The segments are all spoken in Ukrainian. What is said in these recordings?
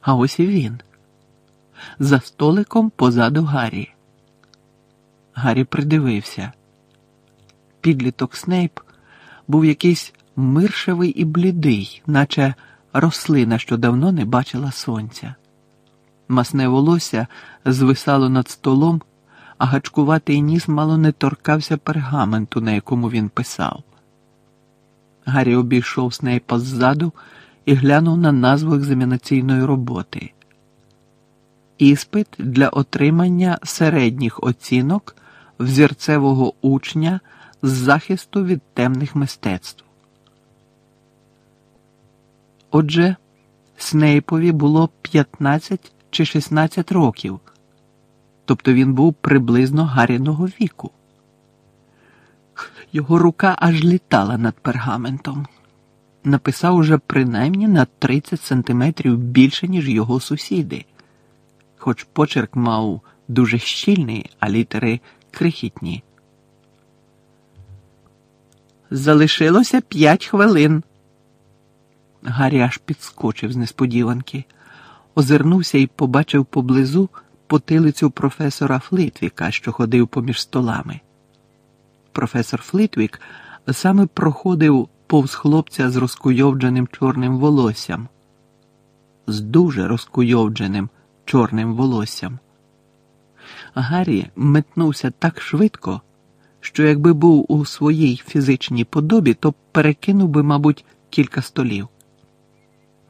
А ось і він. За столиком позаду Гаррі. Гаррі придивився. Підліток Снейп був якийсь миршевий і блідий, наче рослина, що давно не бачила сонця. Масне волосся звисало над столом, а гачкуватий ніс мало не торкався пергаменту, на якому він писав. Гаррі обійшов Снейпа ззаду і глянув на назву екзаменаційної роботи. Іспит для отримання середніх оцінок взірцевого учня з захисту від темних мистецтв. Отже, Снейпові було 15 чи 16 років, тобто він був приблизно Гаріного віку. Його рука аж літала над пергаментом. Написав уже принаймні на 30 сантиметрів більше, ніж його сусіди, хоч почерк мав дуже щільний, а літери крихітні. Залишилося п'ять хвилин. Гаррі аж підскочив з несподіванки, озирнувся і побачив поблизу потилицю професора Флитвіка, що ходив поміж столами. Професор Флитвік саме проходив повз хлопця з розкуйовдженим чорним волоссям, з дуже розкуйовдженим чорним волоссям. Гаррі метнувся так швидко, що якби був у своїй фізичній подобі, то перекинув би, мабуть, кілька столів.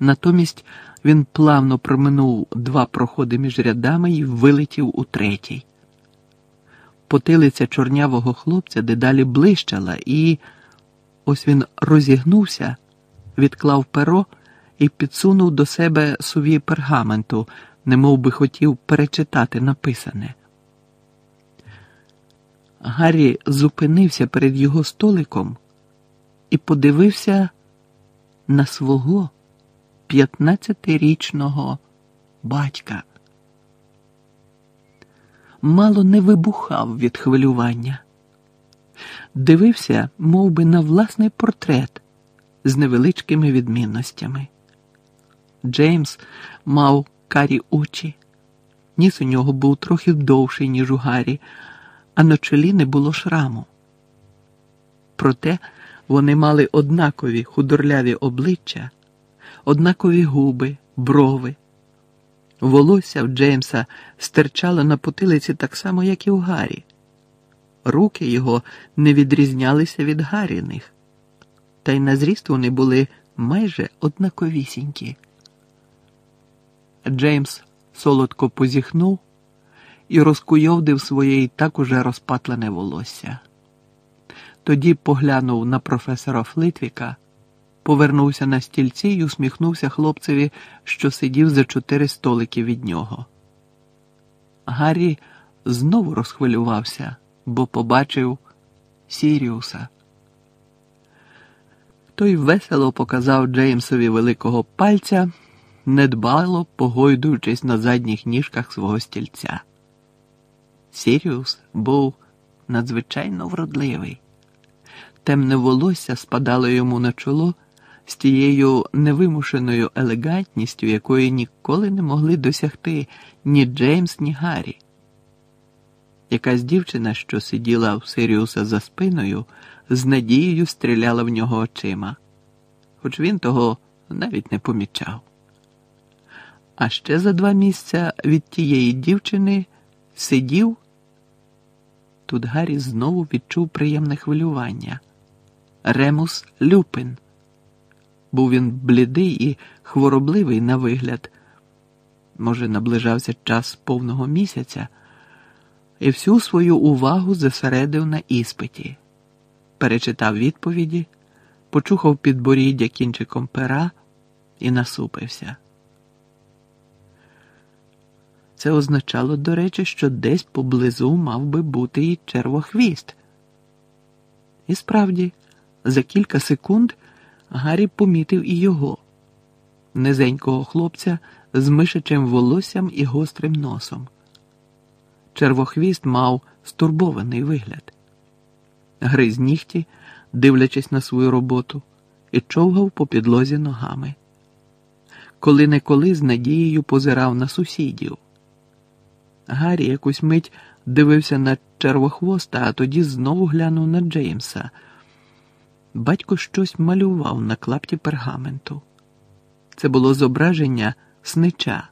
Натомість він плавно проминув два проходи між рядами і вилетів у третій. Потилиця чорнявого хлопця дедалі блищала, і ось він розігнувся, відклав перо і підсунув до себе сувій пергаменту, немов би хотів перечитати написане. Гаррі зупинився перед його столиком і подивився на свого п'ятнадцятирічного батька. Мало не вибухав від хвилювання, дивився мов би, на власний портрет з невеличкими відмінностями. Джеймс мав карі очі, ніс у нього був трохи довший, ніж у Гаррі, а на чолі не було шраму. Проте вони мали однакові худорляві обличчя, однакові губи, брови. Волосся в Джеймса стирчало на потилиці так само, як і у Гаррі. Руки його не відрізнялися від Гарріних, та й на зріст вони були майже однаковісінькі. Джеймс солодко позіхнув і розкуйовдив своє і так уже розпатлене волосся. Тоді поглянув на професора Флитвіка, повернувся на стільці і усміхнувся хлопцеві, що сидів за чотири столики від нього. Гаррі знову розхвилювався, бо побачив Сіріуса. Той весело показав Джеймсові великого пальця, недбало погойдуючись на задніх ніжках свого стільця. Сіріус був надзвичайно вродливий. Темне волосся спадало йому на чоло з тією невимушеною елегантністю, якої ніколи не могли досягти ні Джеймс, ні Гаррі. Якась дівчина, що сиділа у Сиріуса за спиною, з надією стріляла в нього очима, хоч він того навіть не помічав. А ще за два місця від тієї дівчини сидів. Тут Гаррі знову відчув приємне хвилювання. Ремус Люпин. Був він блідий і хворобливий на вигляд. Може, наближався час повного місяця, і всю свою увагу зосередив на іспиті, перечитав відповіді, почухав підборіддя кінчиком пера і насупився. Це означало, до речі, що десь поблизу мав би бути і червохвіст. І справді, за кілька секунд Гаррі помітив і його, низенького хлопця з мишачим волоссям і гострим носом. Червохвіст мав стурбований вигляд, гриз нігті, дивлячись на свою роботу, і човгав по підлозі ногами. коли неколи з надією позирав на сусідів. Гаррі якусь мить дивився на червохвоста, а тоді знову глянув на Джеймса. Батько щось малював на клапті пергаменту. Це було зображення снича,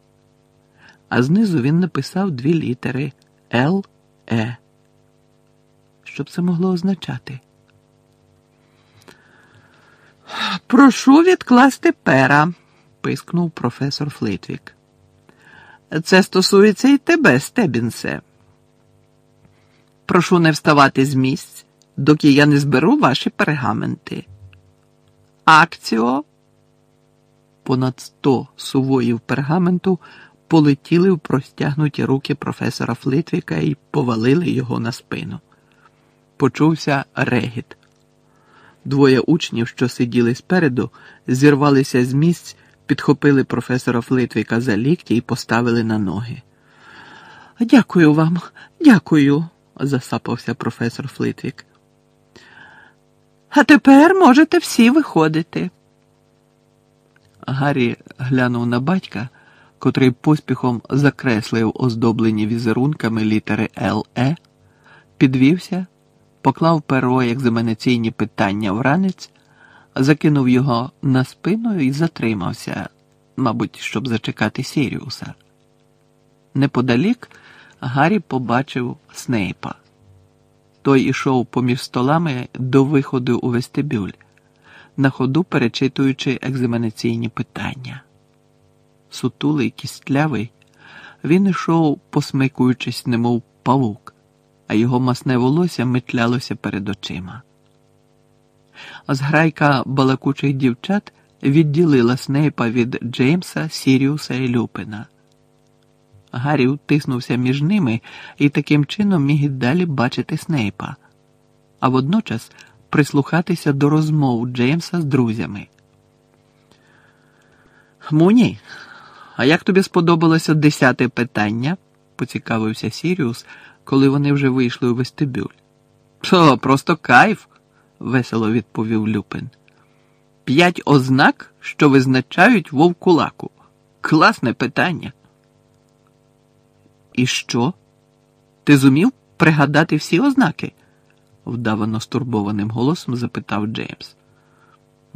а знизу він написав дві літери Л Е. Що б це могло означати? Прошу відкласти пера, пискнув професор Флитвік. Це стосується і тебе, Стебінсе. Прошу не вставати з місць, доки я не зберу ваші пергаменти. Акціо. Понад сто сувоїв пергаменту полетіли в простягнуті руки професора Флитвіка і повалили його на спину. Почувся регіт. Двоє учнів, що сиділи спереду, зірвалися з місць, підхопили професора Флитвіка за лікті і поставили на ноги. Дякую вам, дякую, засапався професор Флитвік. А тепер можете всі виходити. Гаррі глянув на батька, котрий поспіхом закреслив оздоблені візерунками літери ЛЕ, підвівся, поклав перо екзаменаційні питання в ранець, закинув його на спину і затримався, мабуть, щоб зачекати Сіріуса. Неподалік Гаррі побачив Снейпа. Той ішов поміж столами до виходу у вестибюль, на ходу перечитуючи екзаменаційні питання. Сутулий, кістлявий, він ішов, посмикуючись, немов павук, а його масне волосся метлялося перед очима. Зграйка балакучих дівчат відділила Снейпа від Джеймса, Сіріуса і Люпина. Гаррі втиснувся між ними і таким чином міг і далі бачити Снейпа, а водночас прислухатися до розмов Джеймса з друзями. Муні, а як тобі сподобалося десяте питання? поцікавився Сіріус, коли вони вже вийшли у вестибюль. «О, просто кайф, весело відповів Люпин. П'ять ознак, що визначають вовкулаку. Класне питання. І що? Ти зумів пригадати всі ознаки? вдавано стурбованим голосом запитав Джеймс.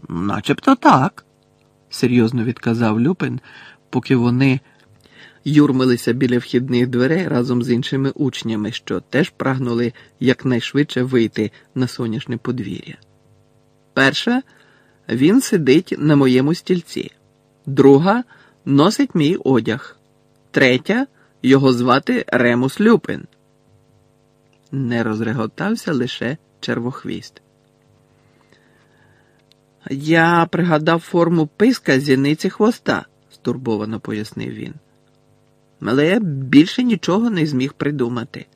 Начебто так, серйозно відказав Люпин, поки вони юрмилися біля вхідних дверей разом з іншими учнями, що теж прагнули якнайшвидше вийти на сонячне подвір'я. Перша, він сидить на моєму стільці, друга носить мій одяг, третя. Його звати Ремус Люпин. Не розреготався лише червохвіст. Я пригадав форму писка зіниці хвоста, стурбовано пояснив він. Але я більше нічого не зміг придумати.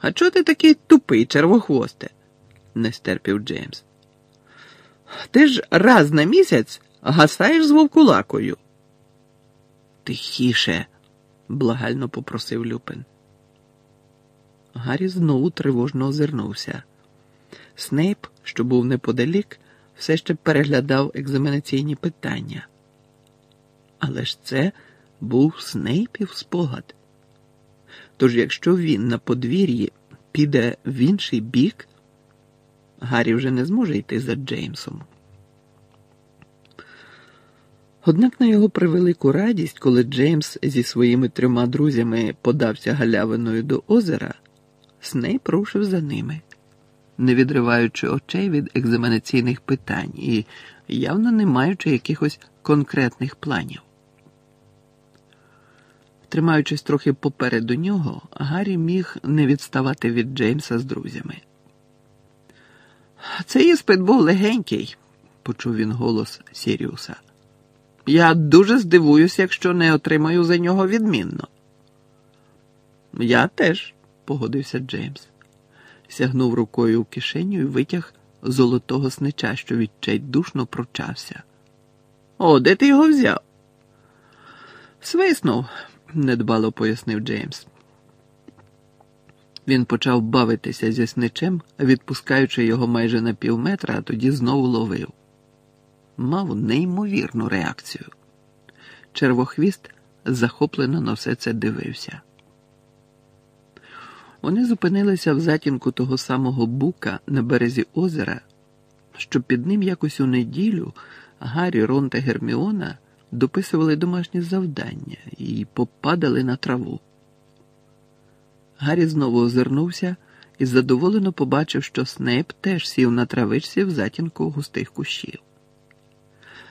А чого ти такий тупий, червохвосте? не стерпів Джеймс. Ти ж раз на місяць гасаєш з вовкулакою. Тихіше, благально попросив Люпин. Гаррі знову тривожно озирнувся. Снейп, що був неподалік, все ще переглядав екзаменаційні питання. Але ж це був Снейпів спогад. Тож, якщо він на подвір'ї піде в інший бік, Гаррі вже не зможе йти за Джеймсом. Однак на його превелику радість, коли Джеймс зі своїми трьома друзями подався галявиною до озера, Снейп рушив за ними, не відриваючи очей від екзаменаційних питань і явно не маючи якихось конкретних планів. Тримаючись трохи попереду нього, Гаррі міг не відставати від Джеймса з друзями. Цей іспит був легенький, почув він голос Сіріуса. Я дуже здивуюся, якщо не отримаю за нього відмінно. Я теж, погодився Джеймс, сягнув рукою в кишеню і витяг золотого снича, що відчайдушно прочався. О, де ти його взяв? Свиснув, недбало пояснив Джеймс. Він почав бавитися зі сничем, відпускаючи його майже на пів метра, а тоді знову ловив. мав неймовірну реакцію. Червохвіст захоплено на все це дивився. Вони зупинилися в затінку того самого бука на березі озера, що під ним якось у неділю Гаррі, Рон та Герміона дописували домашні завдання і попадали на траву. Гаррі знову озирнувся і задоволено побачив, що Снейп теж сів на травичці в затінку густих кущів.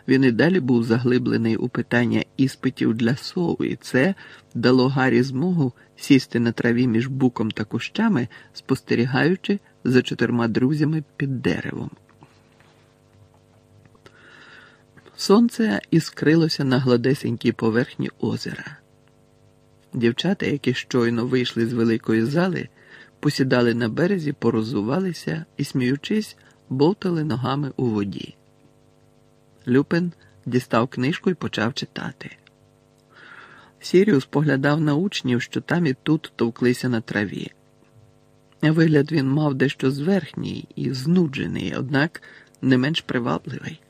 Він і далі був заглиблений у питання іспитів для сови, і це дало Гаррі змогу сісти на траві між буком та кущами, спостерігаючи за чотирма друзями під деревом. Сонце іскрилося на гладесенькій поверхні озера. Дівчата, які щойно вийшли з великої зали, посідали на березі, порозувалися і, сміючись, бовтали ногами у воді. Люпин дістав книжку і почав читати. Сіріус поглядав на учнів, що там і тут товклися на траві. Вигляд він мав дещо зверхній і знуджений, однак не менш привабливий.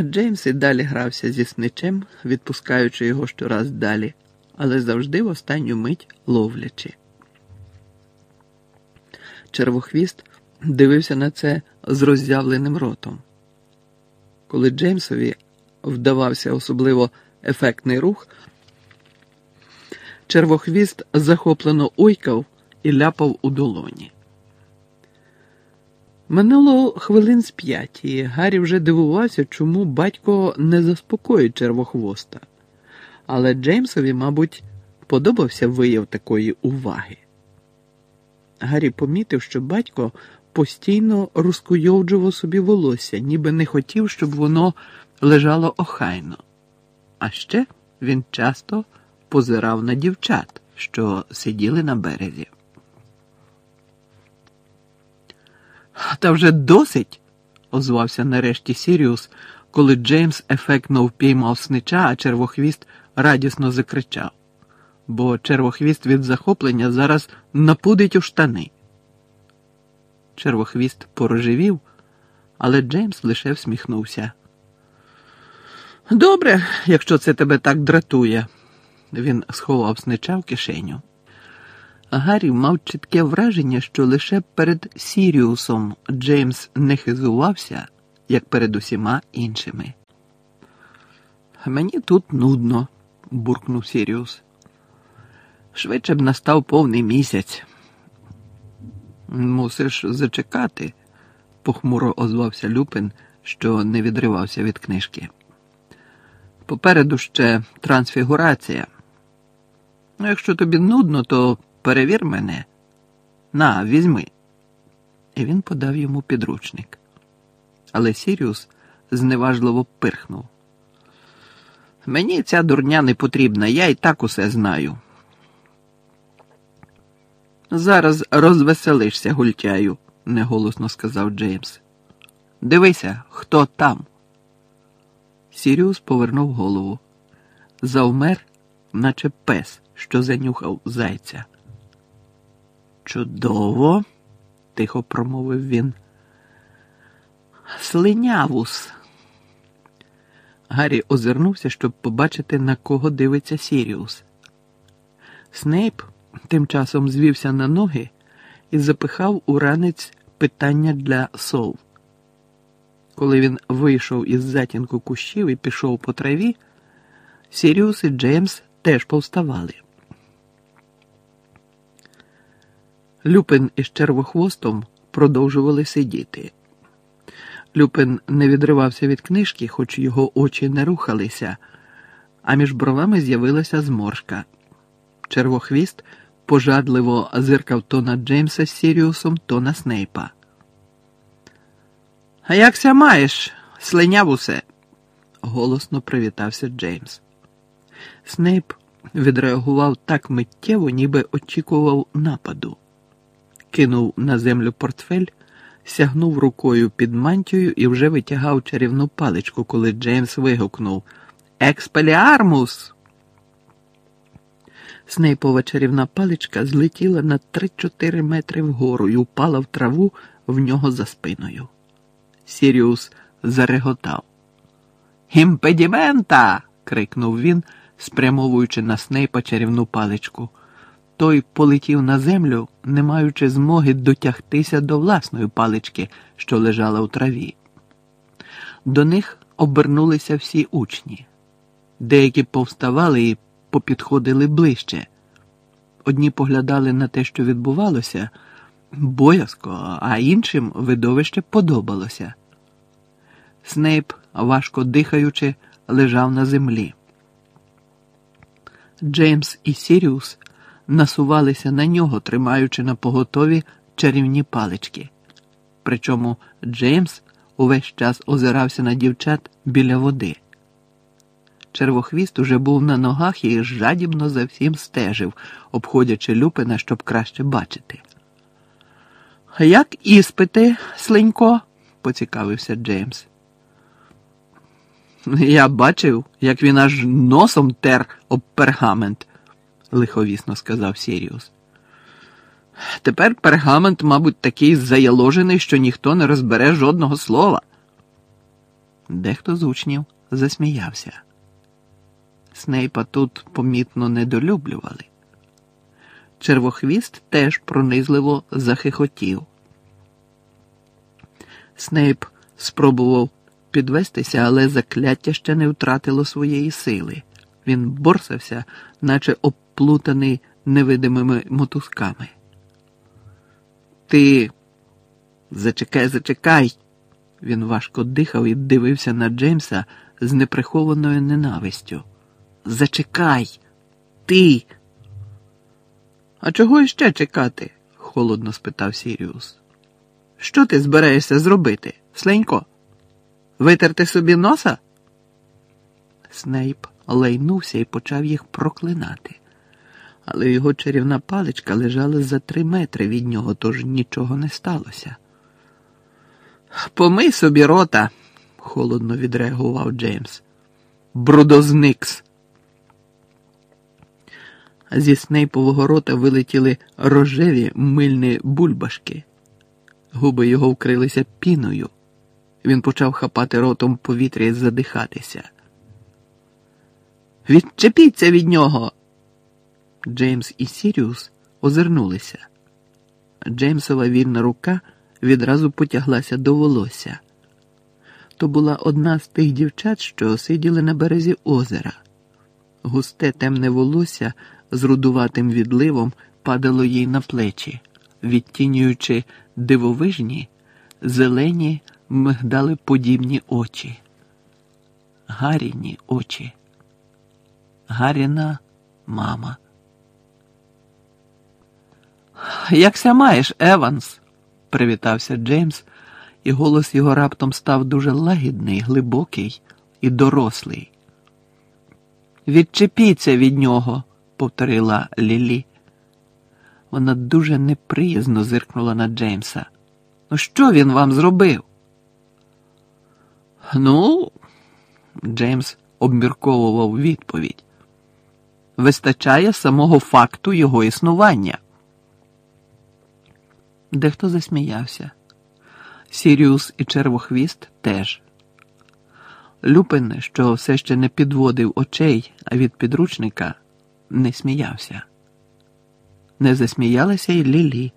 Джеймс і далі грався зі сничем, відпускаючи його щораз далі, але завжди в останню мить ловлячи. Червохвіст дивився на це з роззявленим ротом. Коли Джеймсові вдавався особливо ефектний рух, червохвіст захоплено ойкав і ляпав у долоні. Минуло хвилин з п'ять, і Гаррі вже дивувався, чому батько не заспокоїть червохвоста. Але Джеймсові, мабуть, подобався вияв такої уваги. Гаррі помітив, що батько постійно розкуйовджував собі волосся, ніби не хотів, щоб воно лежало охайно. А ще він часто позирав на дівчат, що сиділи на березі. Та вже досить, озвався нарешті Сіріус, коли Джеймс ефектно впіймав снича, а червохвіст радісно закричав, бо червохвіст від захоплення зараз напудить у штани. Червохвіст порожевів, але Джеймс лише всміхнувся. Добре, якщо це тебе так дратує, він сховав снича в кишеню. Гаррі мав чітке враження, що лише перед Сіріусом Джеймс не хизувався, як перед усіма іншими. Мені тут нудно, буркнув Сіріус. Швидше б настав повний місяць. Мусиш зачекати, похмуро озвався Люпин, що не відривався від книжки. Попереду ще трансфігурація. Ну, якщо тобі нудно, то перевір мене. На, візьми. І він подав йому підручник. Але Сіріус зневажливо пирхнув. Мені ця дурня не потрібна, я і так усе знаю. Зараз розвеселишся, гультяю, неголосно сказав Джеймс. Дивися, хто там. Сіріус повернув голову. Завмер, наче пес, що занюхав зайця. Чудово, тихо промовив він. Слинявус. Гаррі озирнувся, щоб побачити, на кого дивиться Сіріус. Снейп тим часом звівся на ноги і запихав у ранець питання для сов. Коли він вийшов із затінку кущів і пішов по траві, Сіріус і Джеймс теж повставали. Люпин із червохвостом продовжували сидіти. Люпин не відривався від книжки, хоч його очі не рухалися, а між бровами з'явилася зморшка. Червохвіст пожадливо зиркав то на Джеймса з Сіріусом, то на Снейпа. А якся маєш, слиняв усе? голосно привітався Джеймс. Снейп відреагував так миттєво, ніби очікував нападу. Кинув на землю портфель, сягнув рукою під мантію і вже витягав чарівну паличку, коли Джеймс вигукнув Експеліармус! Снейпова чарівна паличка злетіла на 3-4 метри вгору і упала в траву в нього за спиною. Сіріус зареготав. Імпедімента. крикнув він, спрямовуючи на Снейпа чарівну паличку. Той полетів на землю, не маючи змоги дотягтися до власної палички, що лежала у траві. До них обернулися всі учні. Деякі повставали і попідходили ближче. Одні поглядали на те, що відбувалося, боязко, а іншим видовище подобалося. Снейп, важко дихаючи, лежав на землі. Джеймс і Сіріус насувалися на нього, тримаючи на поготові чарівні палички. Причому Джеймс увесь час озирався на дівчат біля води. Червохвіст уже був на ногах і жадібно за всім стежив, обходячи Люпина, щоб краще бачити. Як іспити, слинько? поцікавився Джеймс. Я бачив, як він аж носом тер об пергамент, лиховісно сказав Сіріус. Тепер пергамент, мабуть, такий заяложений, що ніхто не розбере жодного слова. Дехто з учнів засміявся. Снейпа тут помітно недолюблювали. Червохвіст теж пронизливо захихотів. Снейп спробував підвестися, але закляття ще не втратило своєї сили. Він борсався, наче обплутаний невидимими мотузками. Ти зачекай, зачекай. Він важко дихав і дивився на Джеймса з неприхованою ненавистю. Зачекай, ти. А чого іще чекати? холодно спитав Сіріус. Що ти збираєшся зробити, Сленько? Витерти собі носа? Снейп лайнувся і почав їх проклинати, але його чарівна паличка лежала за три метри від нього, тож нічого не сталося. Помий собі рота, холодно відреагував Джеймс. Брудозникс. Зі снейпового рота вилетіли рожеві мильні бульбашки. Губи його вкрилися піною. Він почав хапати ротом повітря і задихатися. Відчепіться від нього. Джеймс і Сіріус озирнулися. Джеймсова вільна рука відразу потяглася до волосся. То була одна з тих дівчат, що сиділи на березі озера. Густе темне волосся з рудуватим відливом падало їй на плечі, відтінюючи дивовижні, зелені, мигдали подібні очі. Гаріні очі. Гаріна мама. Якся маєш, Еванс? привітався Джеймс, і голос його раптом став дуже лагідний, глибокий і дорослий. Відчепіться від нього, повторила Лілі. Вона дуже неприязно зиркнула на Джеймса. Ну, що він вам зробив? Ну, Джеймс обмірковував відповідь. Вистачає самого факту його існування. Дехто засміявся. Сіріус і червохвіст теж. Люпин, що все ще не підводив очей від підручника, не сміявся. Не засміялася й Лілі.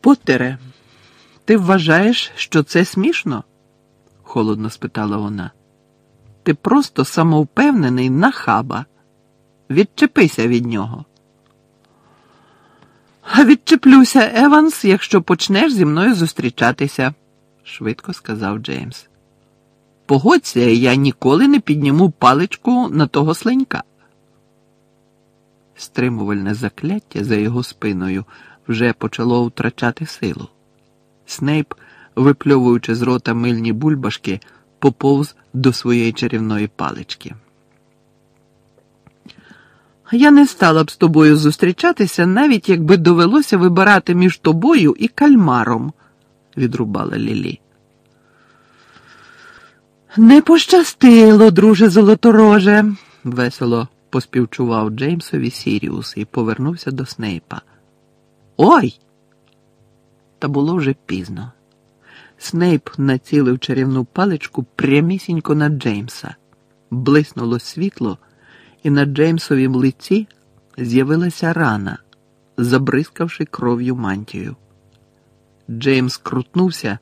Поттере, ти вважаєш, що це смішно? холодно спитала вона. Ти просто самовпевнений нахаба. Відчепися від нього. А відчеплюся, Еванс, якщо почнеш зі мною зустрічатися, швидко сказав Джеймс. Погодься, я ніколи не підніму паличку на того сленька. Стримувальне закляття за його спиною вже почало втрачати силу. Снейп, випльовуючи з рота мильні бульбашки, поповз до своєї чарівної палички. Я не стала б з тобою зустрічатися, навіть якби довелося вибирати між тобою і кальмаром, відрубала Лілі. Не пощастило, друже золотороже, весело поспівчував Джеймсові Сіріус і повернувся до Снейпа. Ой! Та було вже пізно. Снейп націлив чарівну паличку прямісінько на Джеймса. Блиснуло світло, і на Джеймсовім лиці з'явилася рана, забризкавши кров'ю мантію. Джеймс крутнувся,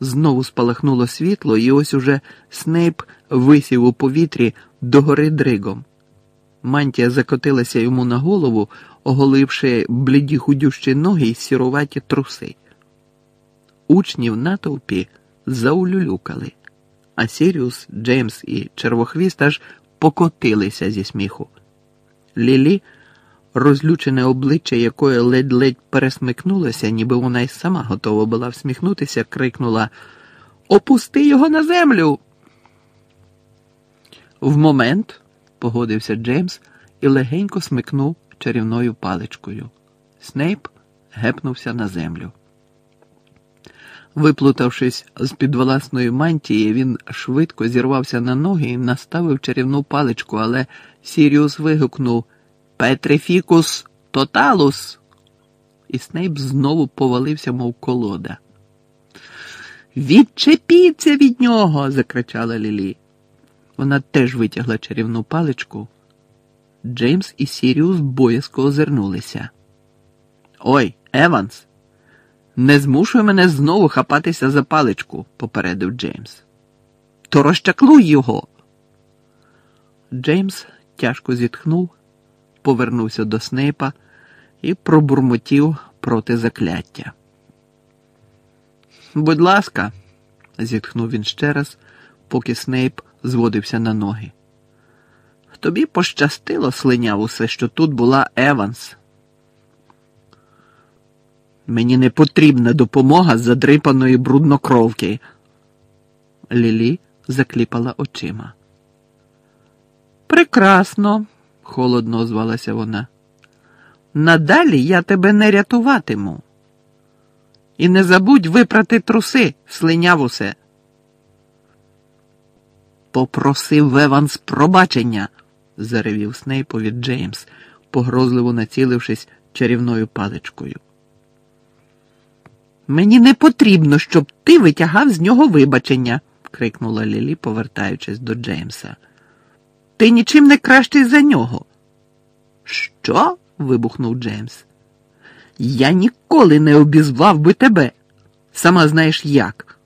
знову спалахнуло світло, і ось уже Снейп висів у повітрі догори дригом. Мантія закотилася йому на голову, оголивши бліді худющі ноги й сіруваті труси. Учні в натовпі заулюлюкали, а Сіріус, Джеймс і Червохвіст аж покотилися зі сміху. Лілі, розлючене обличчя якої ледь-ледь пересмикнулося, ніби вона й сама готова була всміхнутися, крикнула Опусти його на землю. В момент, погодився Джеймс і легенько смикнув чарівною паличкою. Снейп гепнувся на землю. Виплутавшись з під власної мантії, він швидко зірвався на ноги і наставив чарівну паличку, але Сіріус вигукнув Петрифікус тоталус. І Снейп знову повалився, мов колода. Відчепіться від нього. закричала Лілі. Вона теж витягла чарівну паличку. Джеймс і Сіріус боязко озирнулися. Ой, Еванс, не змушуй мене знову хапатися за паличку, попередив Джеймс. То розчаклуй його. Джеймс тяжко зітхнув, повернувся до Снейпа і пробурмотів проти закляття. Будь ласка, зітхнув він ще раз, поки Снейп зводився на ноги. Тобі пощастило, слиняв усе, що тут була Еванс. Мені не потрібна допомога задрипаної бруднокровки. Лілі закліпала очима. Прекрасно, холодно озвалася вона. Надалі я тебе не рятуватиму. І не забудь випрати труси, слиняв усе. Попросив Еванс пробачення, заревів Снейпові Джеймс, погрозливо націлившись чарівною паличкою. Мені не потрібно, щоб ти витягав з нього вибачення, крикнула Лілі, повертаючись до Джеймса. Ти нічим не кращий за нього. Що? вибухнув Джеймс. Я ніколи не обізвав би тебе. Сама знаєш як.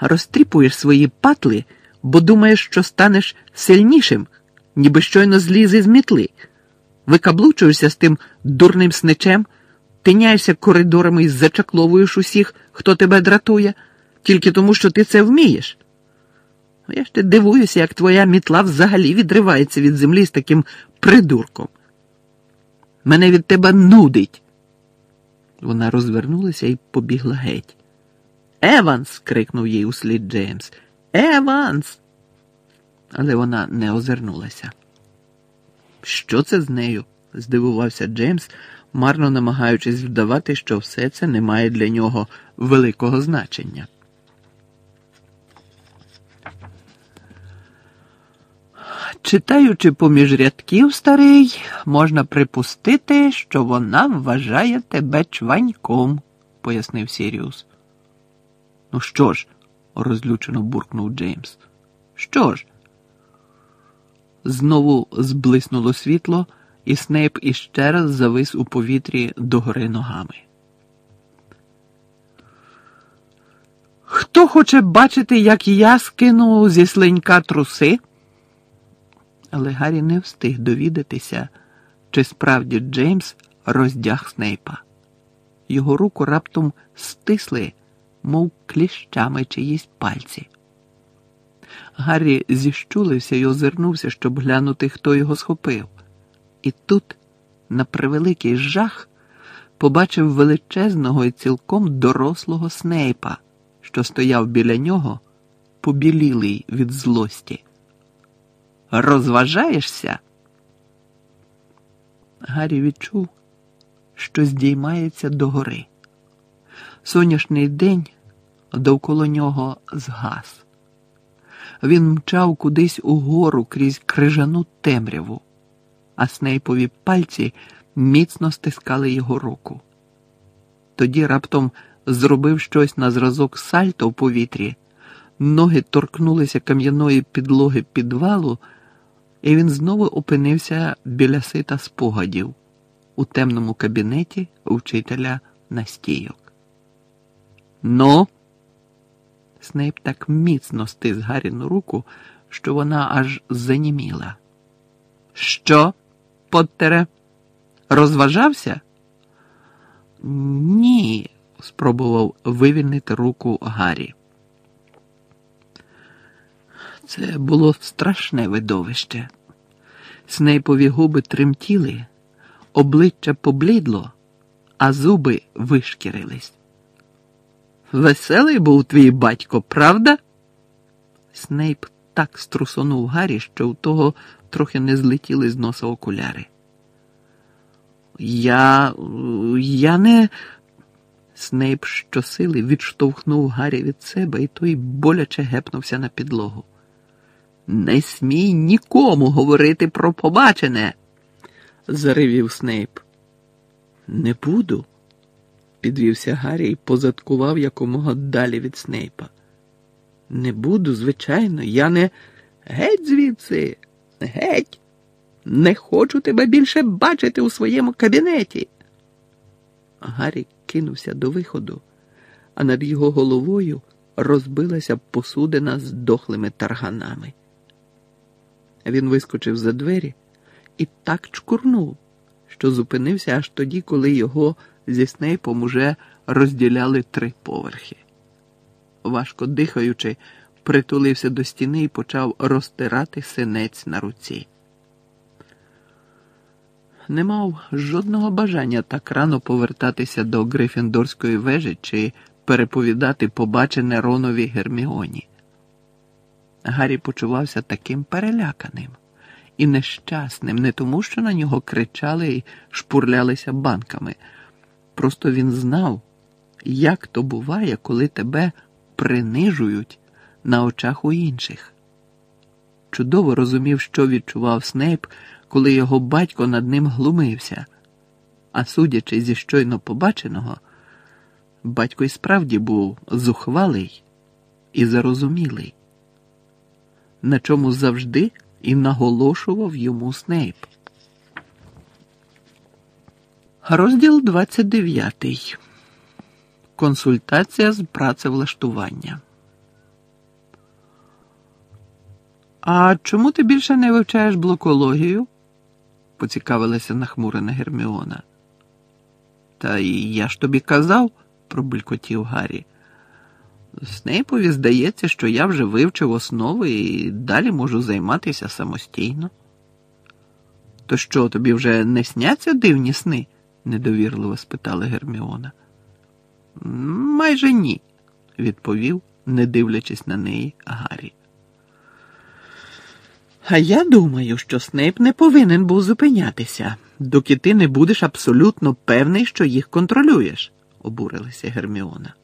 Розтріпуєш свої патли, бо думаєш, що станеш сильнішим, ніби щойно зліз із мітли. Викаблучуєшся з тим дурним сничем, тиняєшся коридорами і зачакловуєш усіх, хто тебе дратує, тільки тому, що ти це вмієш. Я ж ти дивуюся, як твоя мітла взагалі відривається від землі з таким придурком. Мене від тебе нудить. Вона розвернулася і побігла геть. Еванс. крикнув їй услід Джеймс. Еванс. Але вона не озирнулася. Що це з нею? здивувався Джеймс, марно намагаючись вдавати, що все це не має для нього великого значення. Читаючи поміж рядків старий, можна припустити, що вона вважає тебе чваньком, пояснив Сіріус. Ну що ж? розлючено буркнув Джеймс. Що ж? Знову зблиснуло світло, і Снейп іще раз завис у повітрі догори ногами. Хто хоче бачити, як я скину зі слинька труси? Але Гаррі не встиг довідатися, чи справді Джеймс роздяг Снейпа. Його руку раптом стисли, мов кліщами чиїсь пальці. Гаррі зіщулився і озирнувся, щоб глянути, хто його схопив. І тут, на превеликий жах, побачив величезного і цілком дорослого Снейпа, що стояв біля нього, побілілий від злості. Розважаєшся? Гаррі відчув, що здіймається догори. Сонячний день довкола нього згас. Він мчав кудись угору крізь крижану темряву, а снейпові пальці міцно стискали його руку. Тоді раптом зробив щось на зразок сальто в повітрі, ноги торкнулися кам'яної підлоги підвалу, і він знову опинився біля сита спогадів у темному кабінеті вчителя настійок. Ну, Снейп так міцно стис Гаріну руку, що вона аж заніміла. Що, Поттере, розважався? Ні, спробував вивільнити руку Гаррі. Це було страшне видовище. Снейпові губи тремтіли, обличчя поблідло, а зуби вишкірились. Веселий був твій батько, правда? Снейп так струсонув Гаррі, що у того трохи не злетіли з носа окуляри. Я. я не. Снейп щосили відштовхнув Гаррі від себе, і той боляче гепнувся на підлогу. Не смій нікому говорити про побачене, заривів Снейп. Не буду, підвівся Гаррі і позадкував якомога далі від Снейпа. Не буду, звичайно, я не геть звідси, геть. Не хочу тебе більше бачити у своєму кабінеті. Гаррі кинувся до виходу, а над його головою розбилася посудина з дохлими тарганами. Він вискочив за двері і так чкурнув, що зупинився аж тоді, коли його зі Снейпом уже розділяли три поверхи. Важко дихаючи, притулився до стіни і почав розтирати синець на руці. Не мав жодного бажання так рано повертатися до Грифіндорської вежі чи переповідати побачене Ронові Герміоні. Гаррі почувався таким переляканим і нещасним, не тому, що на нього кричали і шпурлялися банками. Просто він знав, як то буває, коли тебе принижують на очах у інших. Чудово розумів, що відчував Снейп, коли його батько над ним глумився, а судячи зі щойно побаченого, батько й справді був зухвалий і зарозумілий, на чому завжди і наголошував йому Снейп. Розділ 29. Консультація з працевлаштування. А чому ти більше не вивчаєш блокологію? поцікавилася нахмурена Герміона. Та я ж тобі казав, пробулькотів Гаррі. Снейпові здається, що я вже вивчив основи і далі можу займатися самостійно. То що, тобі вже не сняться дивні сни? недовірливо спитала Герміона. Майже ні, відповів, не дивлячись на неї, Гаррі. А я думаю, що Снейп не повинен був зупинятися, доки ти не будеш абсолютно певний, що їх контролюєш, обурилася Герміона.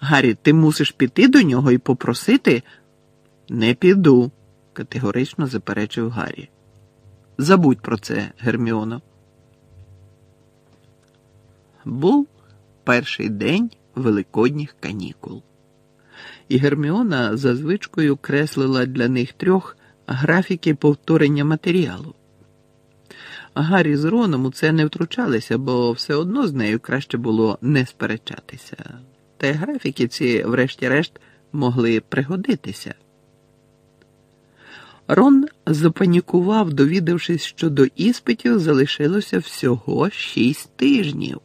Гаррі, ти мусиш піти до нього і попросити. Не піду, категорично заперечив Гаррі. Забудь про це, Герміоно. Був перший день великодніх канікул. І Герміона за звичкою креслила для них трьох графіки повторення матеріалу. Гаррі з Роном у це не втручалися, бо все одно з нею краще було не сперечатися. Та й графіки ці, врешті-решт, могли пригодитися. Рон запанікував, довідавшись, що до іспитів залишилося всього шість тижнів.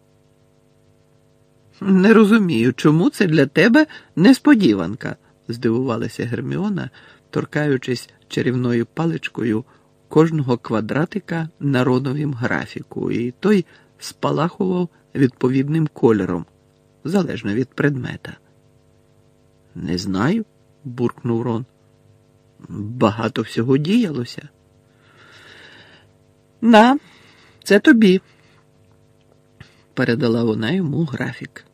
Не розумію, чому це для тебе несподіванка, здивувалася Герміона, торкаючись чарівною паличкою кожного квадратика на роновім графіку, і той спалахував відповідним кольором, залежно від предмета. Не знаю, буркнув Рон. Багато всього діялося. На, це тобі, передала вона йому графік.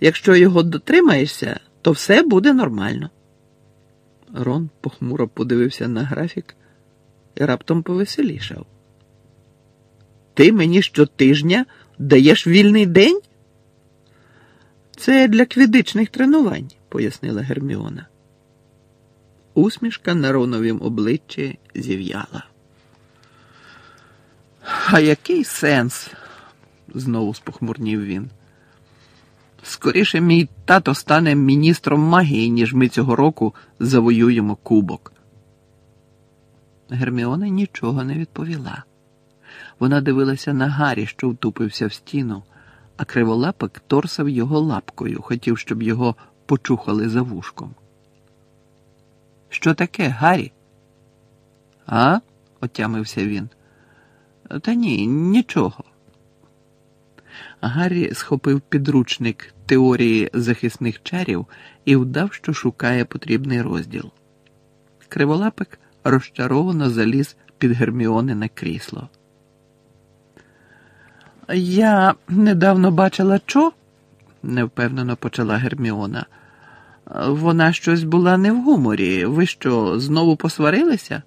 Якщо його дотримаєшся, то все буде нормально. Рон похмуро подивився на графік і раптом повеселішав. Ти мені щотижня даєш вільний день? Це для квідичних тренувань, пояснила Герміона. Усмішка на Роновім обличчі зів'яла. А який сенс? знову спохмурнів він. Скоріше мій тато стане міністром магії, ніж ми цього року завоюємо кубок. Герміона нічого не відповіла. Вона дивилася на Гаррі, що втупився в стіну, а криволапик торсав його лапкою, хотів, щоб його почухали за вушком. Що таке, Гаррі? А? отямився він. Та ні, нічого. Гаррі схопив підручник теорії захисних чарів і вдав, що шукає потрібний розділ. Криволапик розчаровано заліз під Герміони на крісло. Я недавно бачила чо? невпевнено почала Герміона. Вона щось була не в гуморі. Ви що, знову посварилися?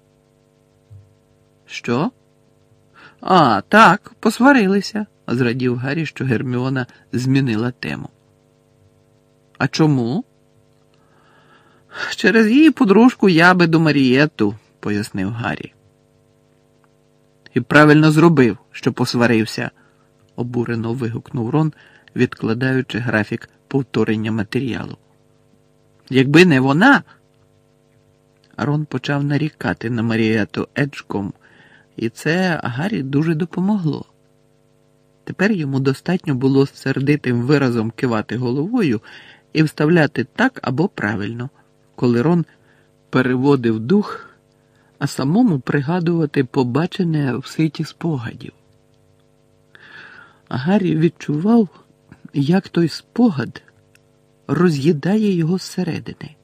Що? А, так, посварилися, зрадів Гаррі, що Герміона змінила тему. А чому? Через її подружку ябеду Марієту, пояснив Гаррі. І правильно зробив, що посварився, обурено вигукнув Рон, відкладаючи графік повторення матеріалу. Якби не вона. Рон почав нарікати на Марієту Еджком, і це Гаррі дуже допомогло. Тепер йому достатньо було з сердитим виразом кивати головою і вставляти так або правильно, коли Рон переводив дух, а самому пригадувати побачене в ситі спогадів. Гаррі відчував, як той спогад роз'їдає його зсередини.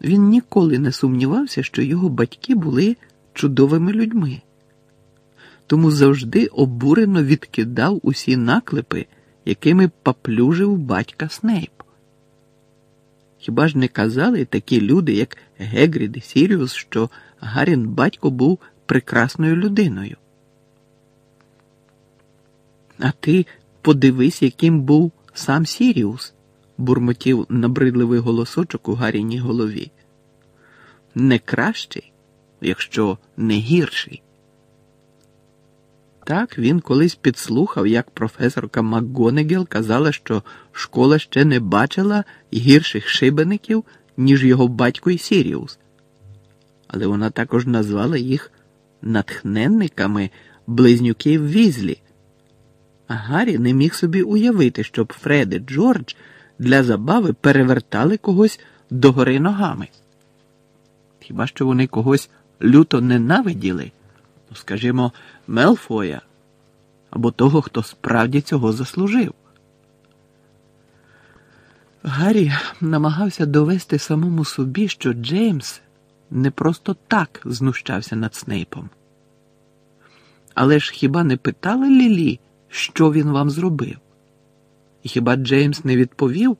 Він ніколи не сумнівався, що його батьки були чудовими людьми, тому завжди обурено відкидав усі наклепи, якими поплюжив батька Снейп. Хіба ж не казали такі люди, як Гегрід і Сіріус, що Гарін батько був прекрасною людиною? А ти подивись, яким був сам Сіріус, бурмотів набридливий голосочок у Гаріній голові. Не кращий, якщо не гірший. Так він колись підслухав, як професорка МакГонегел казала, що школа ще не бачила гірших шибеників, ніж його батько і Сіріус. Але вона також назвала їх натхненниками близнюків Візлі. А Гаррі не міг собі уявити, щоб Фред і Джордж для забави перевертали когось догори ногами. Хіба що вони когось люто ненавиділи? Скажімо, Мелфоя або того, хто справді цього заслужив. Гаррі намагався довести самому собі, що Джеймс не просто так знущався над Снейпом. Але ж хіба не питали Лілі, що він вам зробив? І хіба Джеймс не відповів,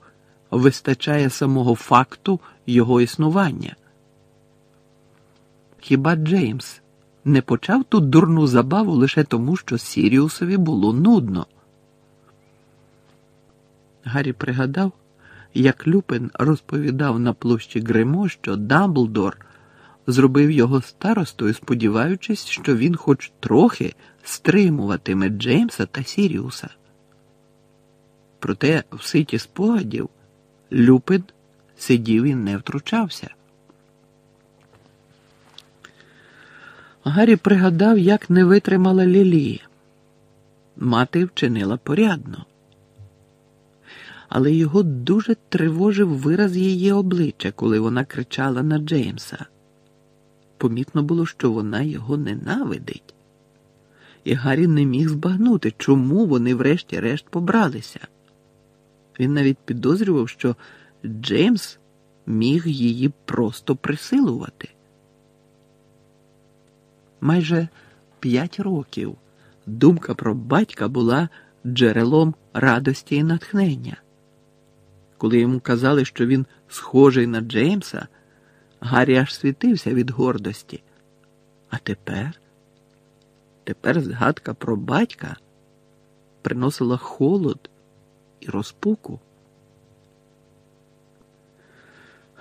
вистачає самого факту його існування? Хіба Джеймс не почав ту дурну забаву лише тому, що Сіріусові було нудно? Гаррі пригадав, як Люпин розповідав на площі Гримо, що Дамблдор зробив його старостою, сподіваючись, що він хоч трохи стримуватиме Джеймса та Сіріуса. Проте в ситі спогадів Люпин сидів і не втручався. Гаррі пригадав, як не витримала Лілі. Мати вчинила порядно. Але його дуже тривожив вираз її обличчя, коли вона кричала на Джеймса. Помітно було, що вона його ненавидить, і Гаррі не міг збагнути, чому вони врешті-решт побралися. Він навіть підозрював, що Джеймс міг її просто присилувати. Майже п'ять років думка про батька була джерелом радості і натхнення. Коли йому казали, що він схожий на Джеймса, Гаррі аж світився від гордості. А тепер, тепер згадка про батька приносила холод і розпуку.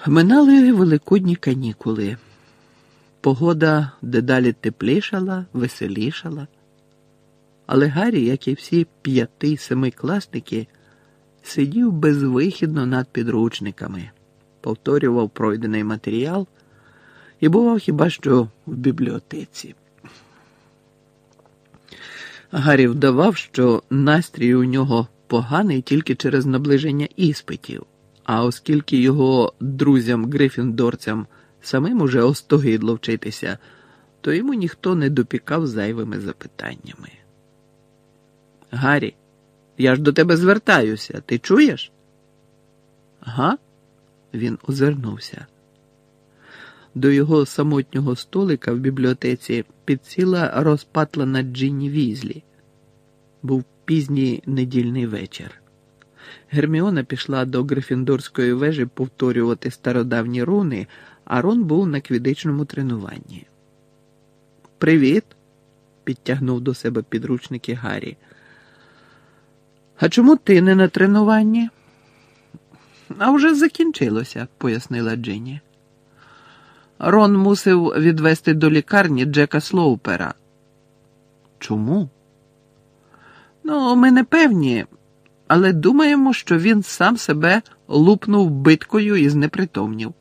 Минали великодні канікули. Погода дедалі теплішала, веселішала. Але Гаррі, як і всі п'яти семикласники, сидів безвихідно над підручниками, повторював пройдений матеріал і бував хіба що в бібліотеці. Гаррі вдавав, що настрій у нього поганий тільки через наближення іспитів, а оскільки його друзям-грифіндорцям самим уже остогидло вчитися, то йому ніхто не допікав зайвими запитаннями. Гаррі, я ж до тебе звертаюся, ти чуєш? Га? Він озирнувся. До його самотнього столика в бібліотеці підсіла розпатлана Джинні Візлі. Був пізній недільний вечір. Герміона пішла до Грифіндорської вежі повторювати стародавні руни, а Рон був на квідичному тренуванні. Привіт, підтягнув до себе підручники Гаррі. А чому ти не на тренуванні? А вже закінчилося, пояснила Джинні. Рон мусив відвести до лікарні Джека Слоупера. Чому? Ну, ми не певні, але думаємо, що він сам себе лупнув биткою і знепритомнів.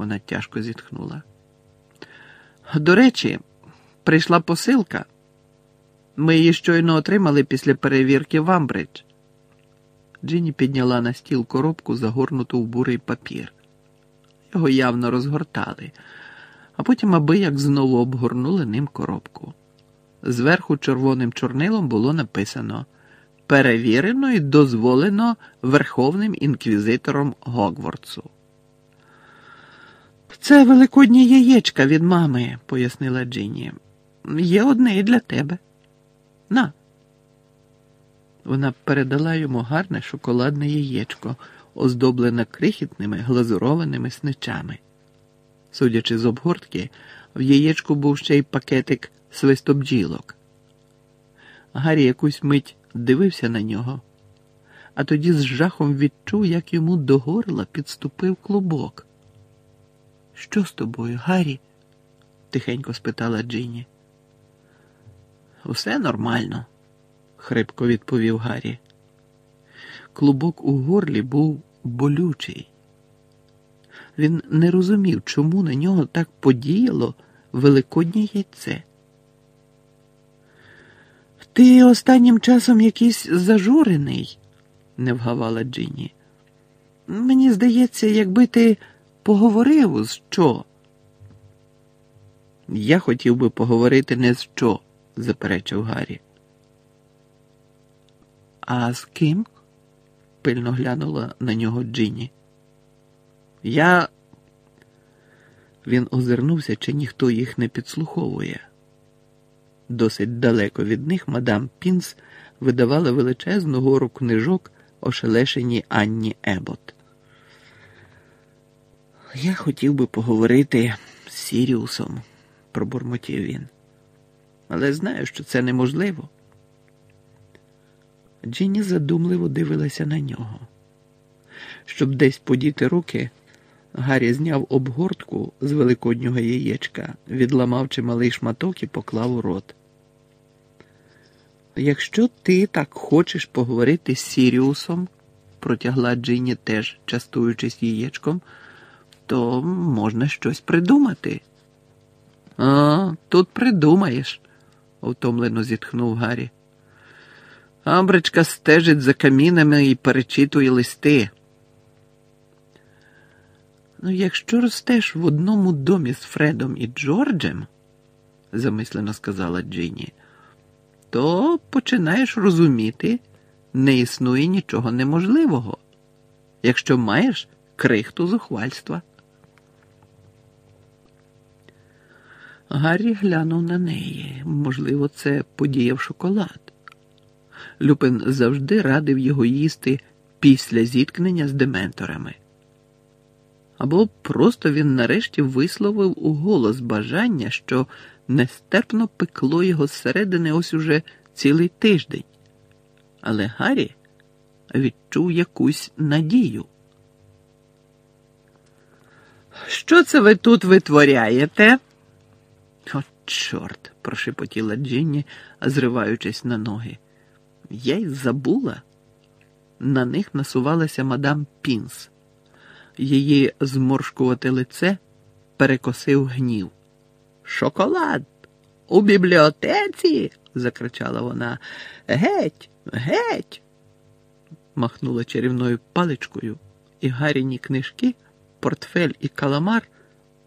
Вона тяжко зітхнула. До речі, прийшла посилка. Ми її щойно отримали після перевірки в Амбридж. Джинні підняла на стіл коробку, загорнуту в бурий папір. Його явно розгортали, а потім аби як знову обгорнули ним коробку. Зверху червоним чорнилом було написано Перевірено і дозволено Верховним інквізитором Гогвардсу. Це великодні яєчка від мами, пояснила Джинні. Є одне і для тебе. На. Вона передала йому гарне шоколадне яєчко, оздоблене крихітними глазурованими сничами. Судячи з обгортки, в яєчку був ще й пакетик свистобджілок. Гаррі якусь мить дивився на нього, а тоді з жахом відчув, як йому до горла підступив клубок. Що з тобою, Гаррі? тихенько спитала Джині. Усе нормально, хрипко відповів Гаррі. Клубок у горлі був болючий. Він не розумів, чому на нього так подіяло великоднє яйце. Ти останнім часом якийсь зажурений, не вгавала Джинні. Мені здається, якби ти поговорив з що. Я хотів би поговорити не з що, заперечив Гаррі. А з ким? пильно глянула на нього Джинні. Я. Він озирнувся, чи ніхто їх не підслуховує. Досить далеко від них мадам Пінс видавала величезну гору книжок ошелешеній Анні Ебот. Я хотів би поговорити з Сіріусом, пробурмотів він, але знаю, що це неможливо. Джинні задумливо дивилася на нього. Щоб десь подіти руки, Гаррі зняв обгортку з великоднього яєчка, відламав чималий шматок і поклав у рот. Якщо ти так хочеш поговорити з Сіріусом, протягла Джинні теж частуючись яєчком, то можна щось придумати. А, тут придумаєш, втомлено зітхнув Гаррі. Амбричка стежить за камінами і перечитує листи. Ну, якщо ростеш в одному домі з Фредом і Джорджем, замислено сказала Джині, то починаєш розуміти, не існує нічого неможливого, якщо маєш крихту зухвальства. Гаррі глянув на неї. Можливо, це подіяв шоколад. Люпин завжди радив його їсти після зіткнення з дементорами. Або просто він нарешті висловив у голос бажання, що нестерпно пекло його зсередини ось уже цілий тиждень. Але Гаррі відчув якусь надію. Що це ви тут витворяєте? Чорт, прошепотіла Джинні, зриваючись на ноги. Я й забула. На них насувалася мадам Пінс. Її зморшкувате лице перекосив гнів. Шоколад у бібліотеці. закричала вона. Геть, геть. махнула чарівною паличкою, і Гаріні книжки, портфель і каламар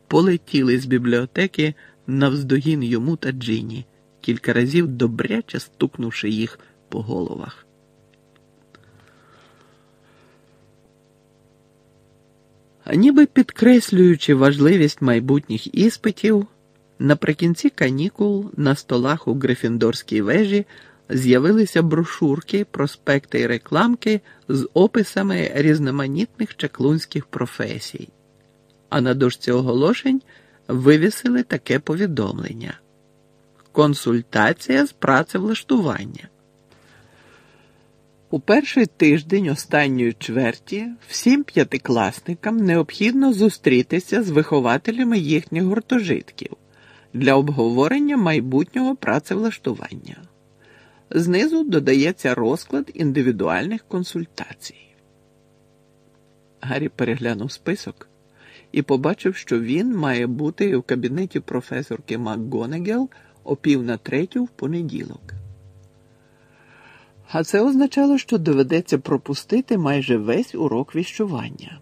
полетіли з бібліотеки навздогін йому та Джині, кілька разів добряче стукнувши їх по головах. А ніби підкреслюючи важливість майбутніх іспитів, наприкінці канікул на столах у Грифіндорській вежі з'явилися брошурки, проспекти і рекламки з описами різноманітних чаклунських професій, а на дошці оголошень вивісили таке повідомлення: Консультація з працевлаштування. У перший тиждень останньої чверті всім п'ятикласникам необхідно зустрітися з вихователями їхніх гуртожитків для обговорення майбутнього працевлаштування. Знизу додається розклад індивідуальних консультацій. Гаррі переглянув список і побачив, що він має бути в кабінеті професорки МакГонегел о пів на третю в понеділок. А це означало, що доведеться пропустити майже весь урок віщування.